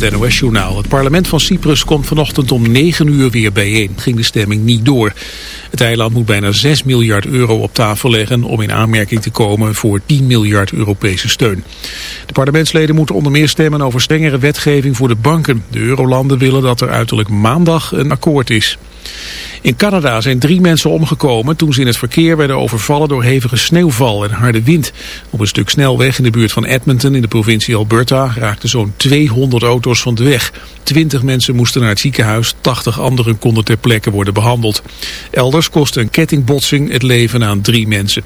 Het NOS-journaal. Het parlement van Cyprus komt vanochtend om 9 uur weer bijeen. Ging de stemming niet door. Het eiland moet bijna 6 miljard euro op tafel leggen om in aanmerking te komen voor 10 miljard Europese steun. De parlementsleden moeten onder meer stemmen over strengere wetgeving voor de banken. De eurolanden willen dat er uiterlijk maandag een akkoord is. In Canada zijn drie mensen omgekomen toen ze in het verkeer werden overvallen door hevige sneeuwval en harde wind. Op een stuk snelweg in de buurt van Edmonton in de provincie Alberta raakten zo'n 200 auto's van de weg. 20 mensen moesten naar het ziekenhuis, 80 anderen konden ter plekke worden behandeld. Elders kostte een kettingbotsing het leven aan drie mensen.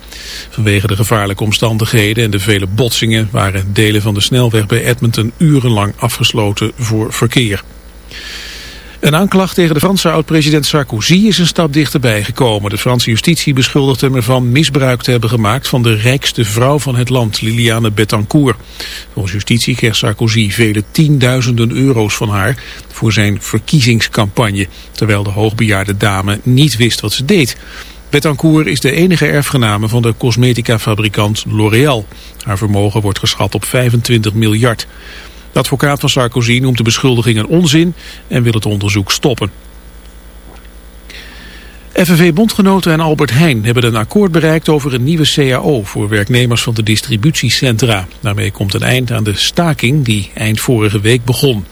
Vanwege de gevaarlijke omstandigheden en de vele botsingen waren delen van de snelweg bij Edmonton urenlang afgesloten voor verkeer. Een aanklacht tegen de Franse oud-president Sarkozy is een stap dichterbij gekomen. De Franse justitie beschuldigt hem ervan misbruik te hebben gemaakt van de rijkste vrouw van het land, Liliane Bettencourt. Volgens justitie kreeg Sarkozy vele tienduizenden euro's van haar voor zijn verkiezingscampagne, terwijl de hoogbejaarde dame niet wist wat ze deed. Bettencourt is de enige erfgename van de cosmetica-fabrikant L'Oréal. Haar vermogen wordt geschat op 25 miljard. De advocaat van Sarkozy noemt de beschuldigingen onzin en wil het onderzoek stoppen. FNV-bondgenoten en Albert Heijn hebben een akkoord bereikt over een nieuwe CAO voor werknemers van de distributiecentra. Daarmee komt een eind aan de staking die eind vorige week begon.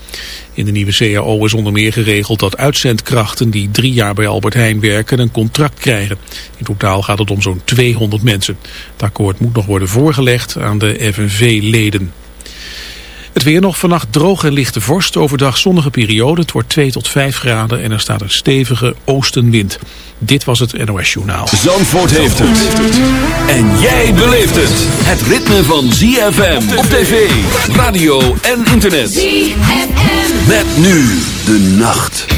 In de nieuwe CAO is onder meer geregeld dat uitzendkrachten die drie jaar bij Albert Heijn werken een contract krijgen. In totaal gaat het om zo'n 200 mensen. Het akkoord moet nog worden voorgelegd aan de FNV-leden. Het weer nog vannacht droog en lichte vorst. Overdag zonnige periode. Het wordt 2 tot 5 graden en er staat een stevige oostenwind. Dit was het NOS Journaal. Zandvoort heeft het. En jij beleeft het. Het ritme van ZFM op tv, radio en internet. ZFM. Met nu de nacht.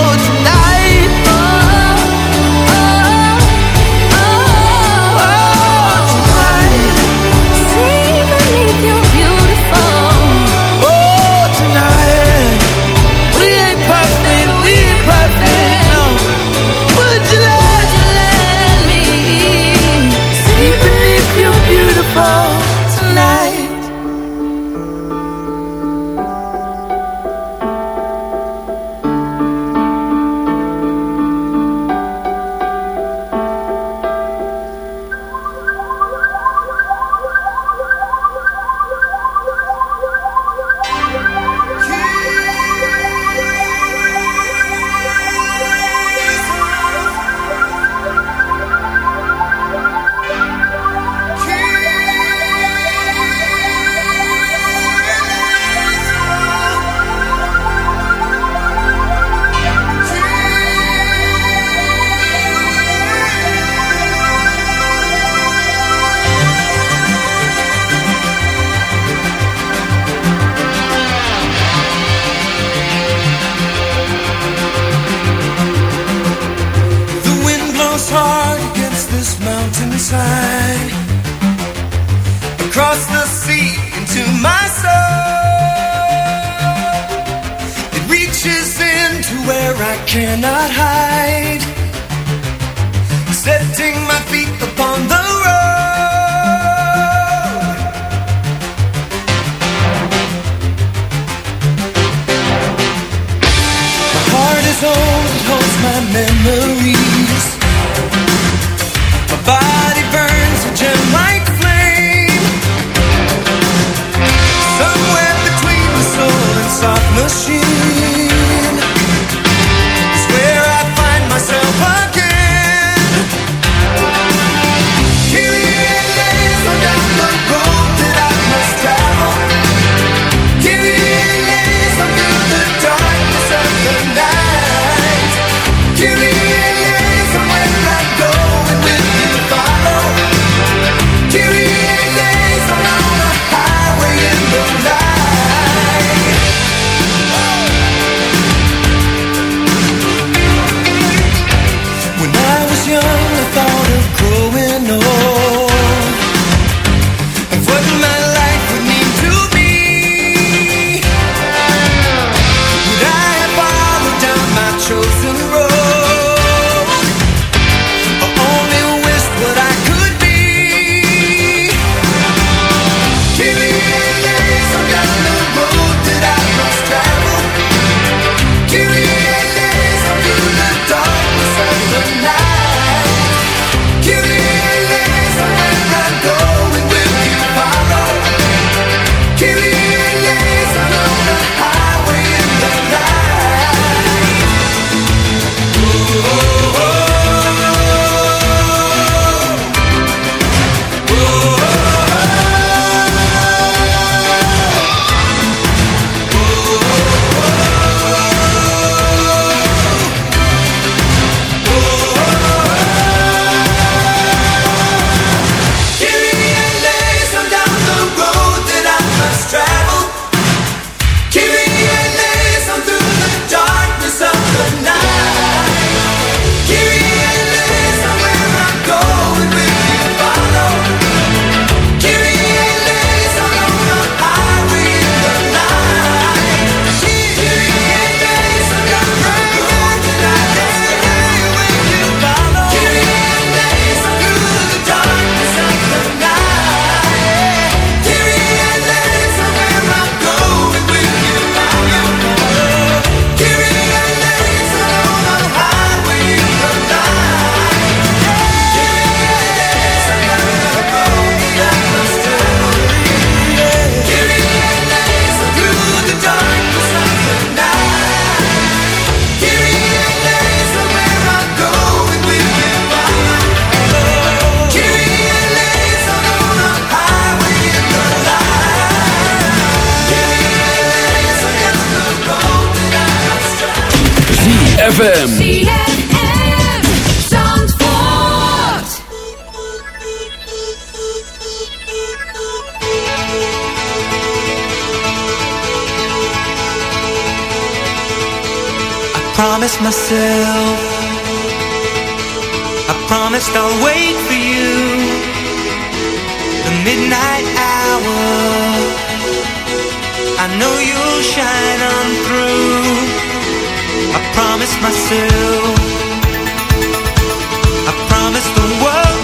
across the sea into my soul. It reaches into where I cannot hide, setting my feet upon the road. My heart is old, It holds my memories. 那些。Midnight hour. I know you'll shine on through. I promised myself. I promised the world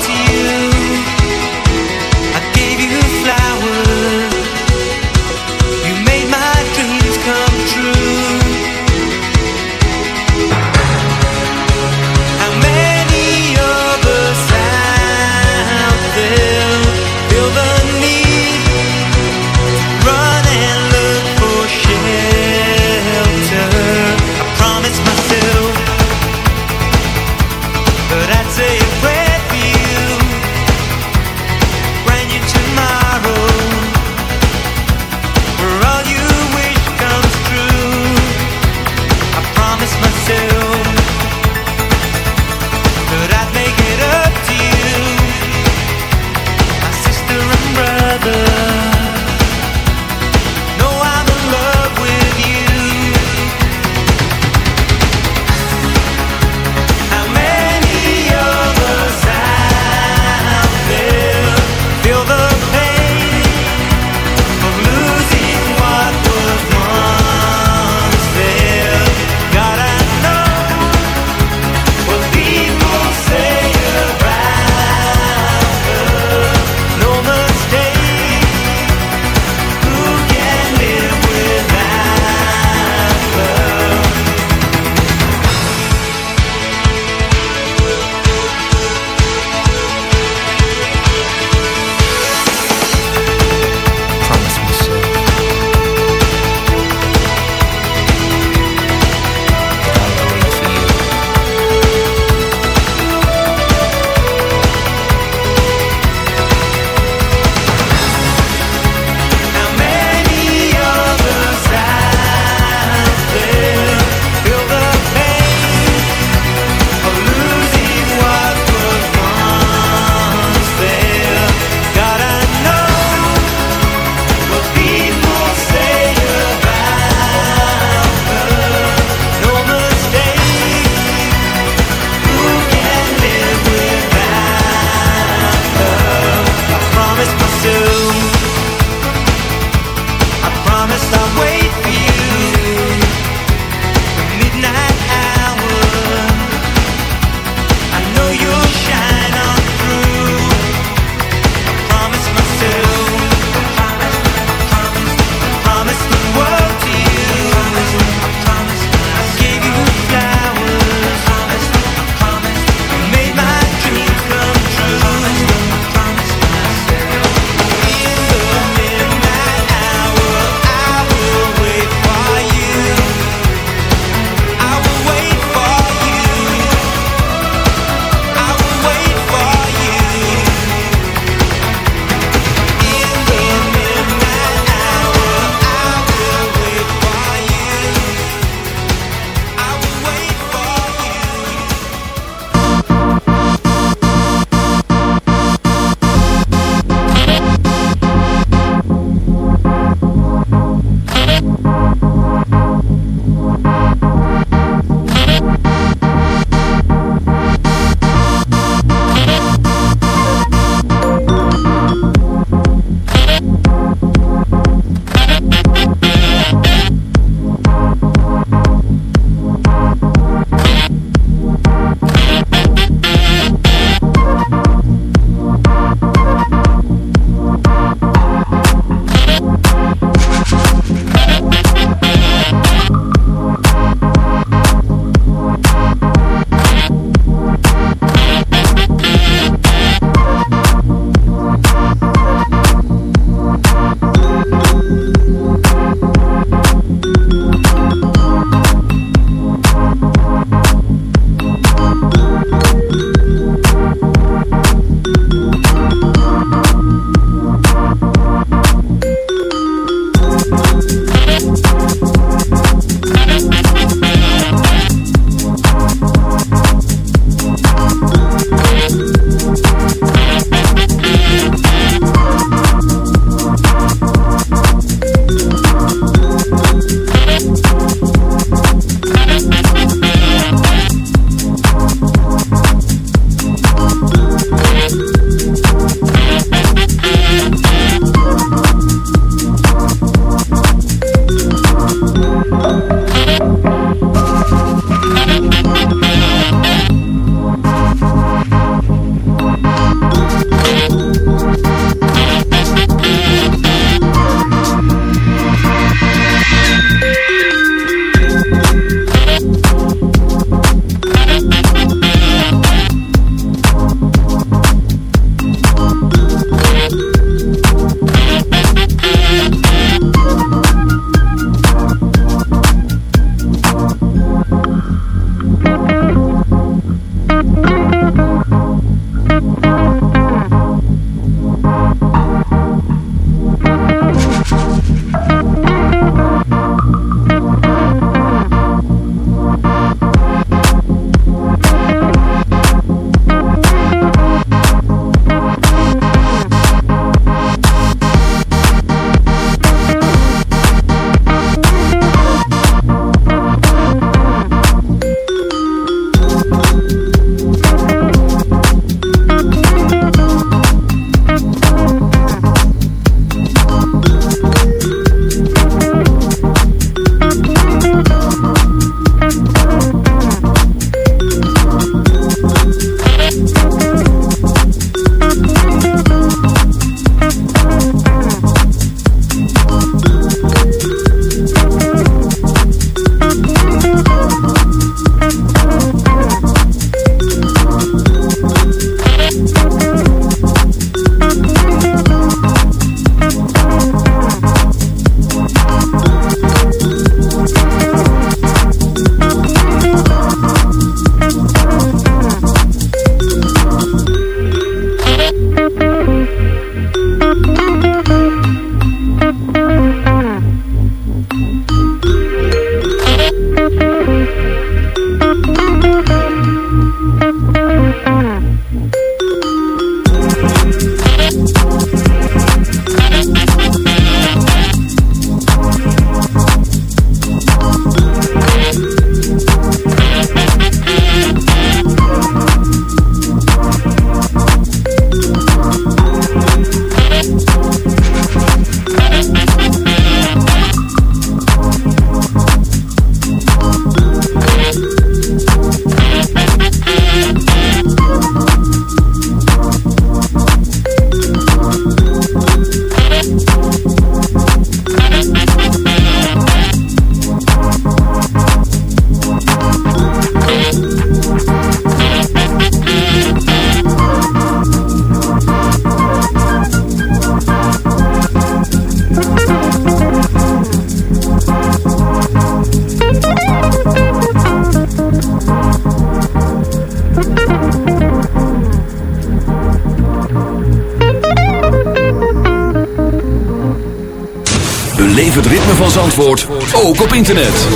ook op internet.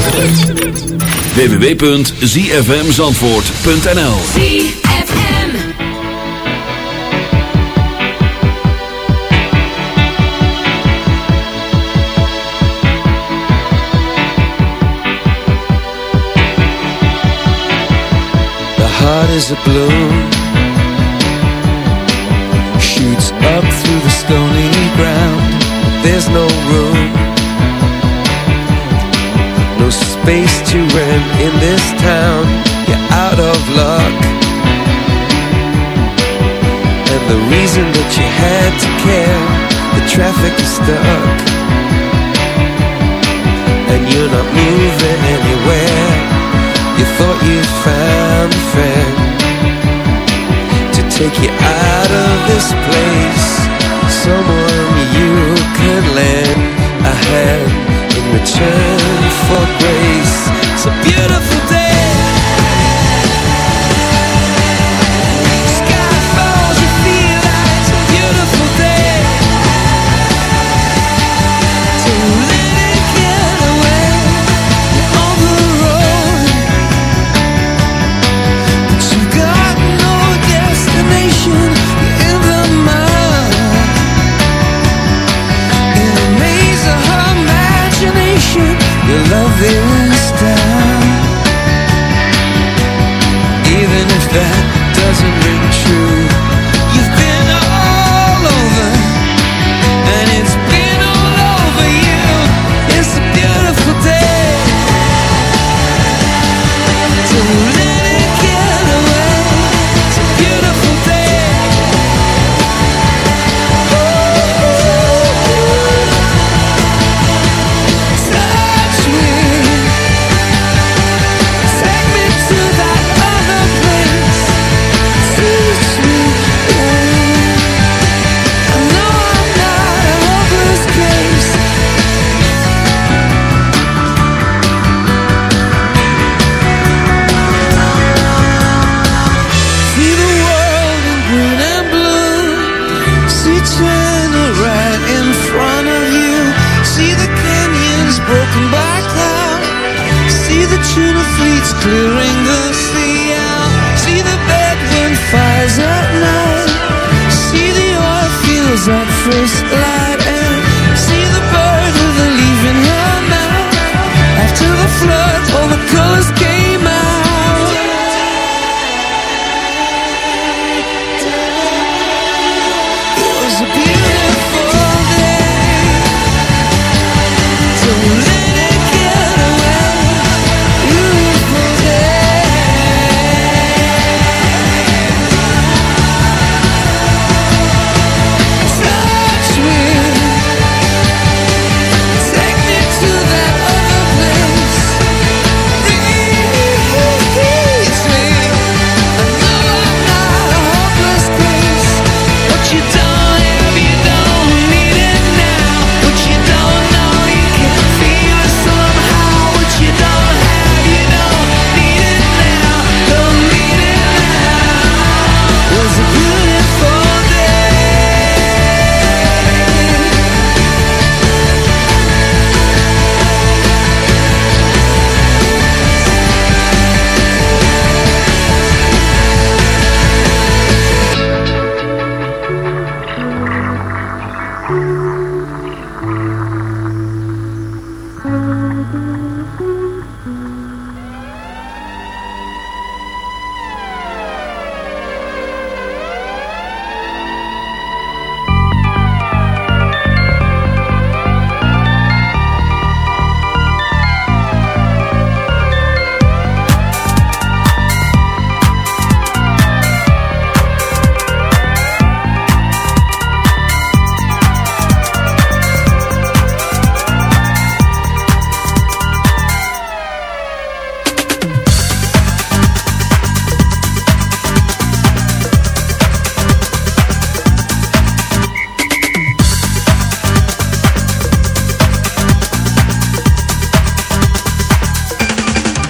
www.zfmzandvoort.nl The heart is a bloom Shoots up through the stony ground. There's no room. No space to rent in this town. You're out of luck. And the reason that you had to care The traffic is stuck. And you're not moving anywhere. You thought you'd found a friend To take you out of this place. Someone you can lend a hand return for grace. So beautiful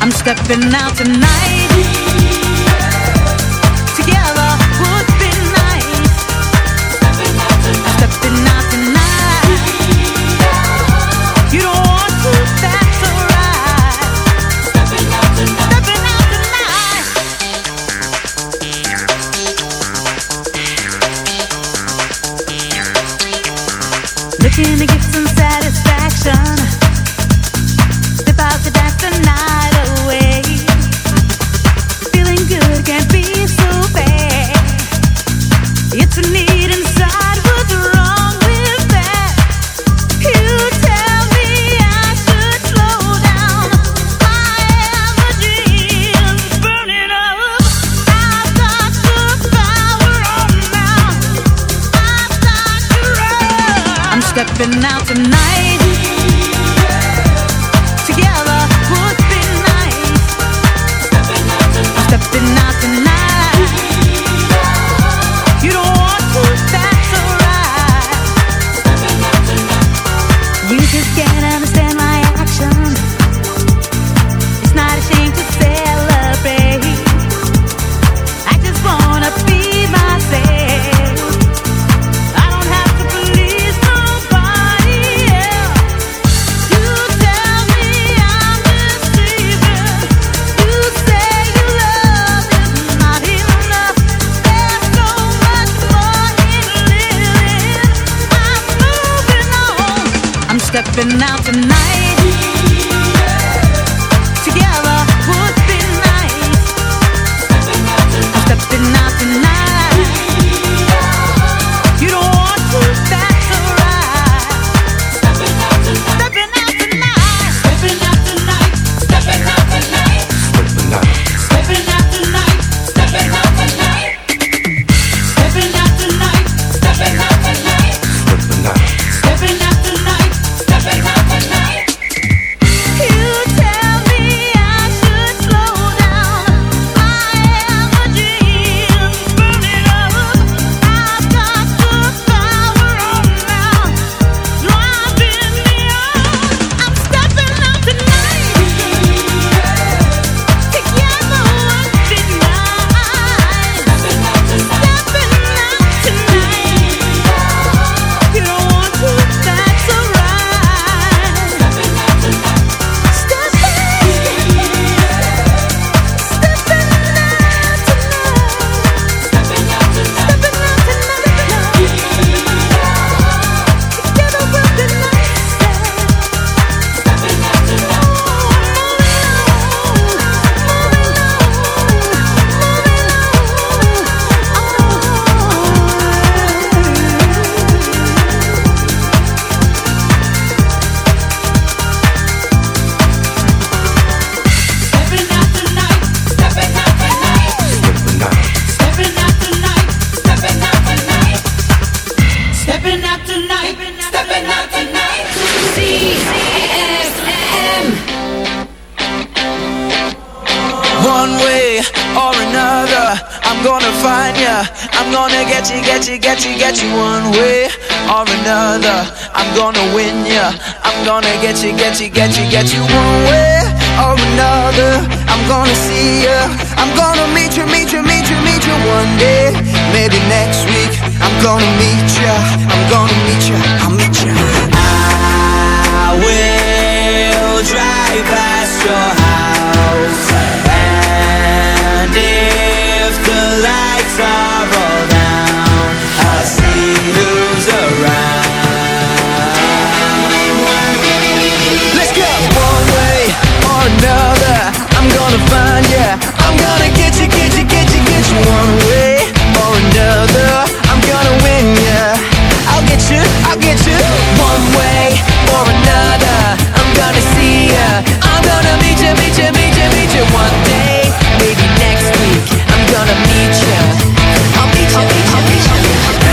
I'm stepping out tonight. way or oh, another I'm gonna see ya. I'm gonna meet you, meet you, meet you, meet you one day Maybe next week I'm gonna meet ya. I'm gonna meet ya, I'll meet ya. I will drive past your I'm gonna get you, get you, get you, get you one way or another. I'm gonna win ya. I'll get you, I'll get you one way or another. I'm gonna see ya. I'm gonna meet you, meet you, meet you, meet you one day. Maybe next week. I'm gonna meet ya. I'll meet ya, meet ya, meet ya.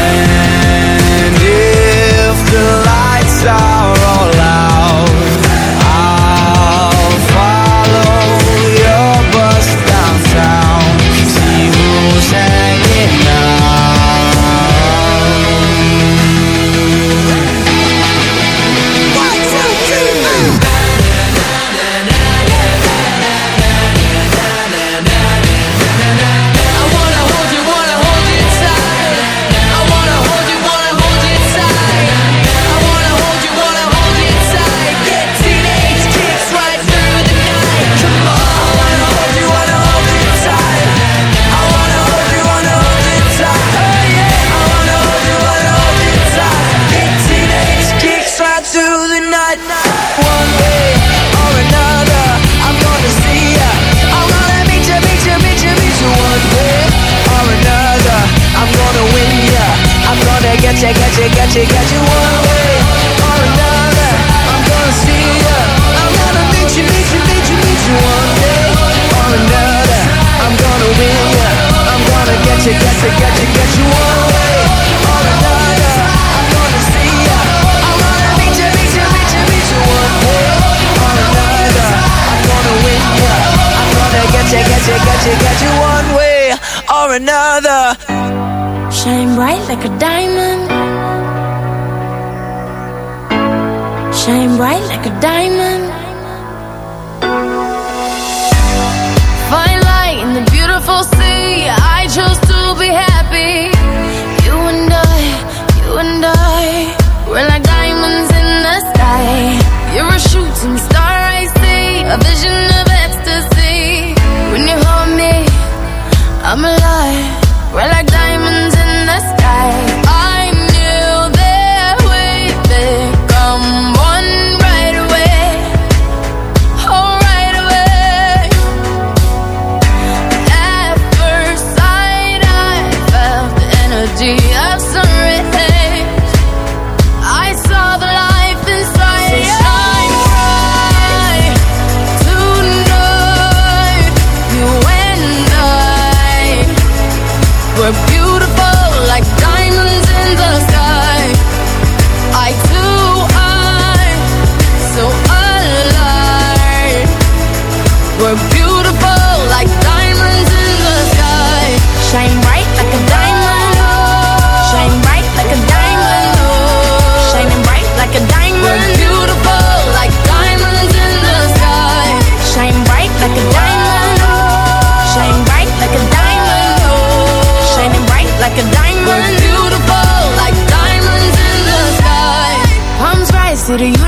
And if the lights out. Gotcha, you, gotcha, you One way or another. I'm gonna see ya. I'm gonna meet you, meet you, meet you, meet you One day or another. I'm gonna win ya. I'm gonna get you, get you, get you, get you One way or another. I'm gonna see ya. I'm gonna meet you, meet you, meet you, meet you One day or another. I'm gonna win ya. I'm gonna get you, get you, get you, get you One way or another. Shine bright like a diamond. bright like a diamond. city.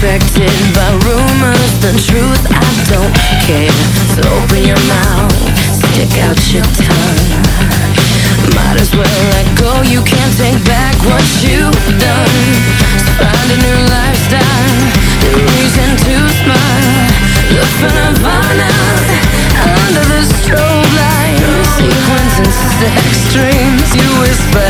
distracted by rumors, the truth I don't care. So open your mouth, stick out your tongue. Might as well let go, you can't take back what you've done. So find a new lifestyle, new reason to smile. Look for nirvana under the strobe light. Sequence and sex dreams, you whisper.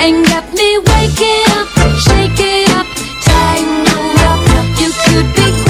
and get me waking up, shaking up, tangled up. You could be